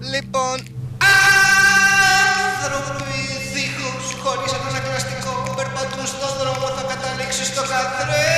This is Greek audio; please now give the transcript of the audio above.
Λοιπόν, άνθρωποι δίχως χωρίς ένα που περπατούν στο δρόμο θα καταλήξουν στο καθρέφτη.